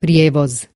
Prijevoz.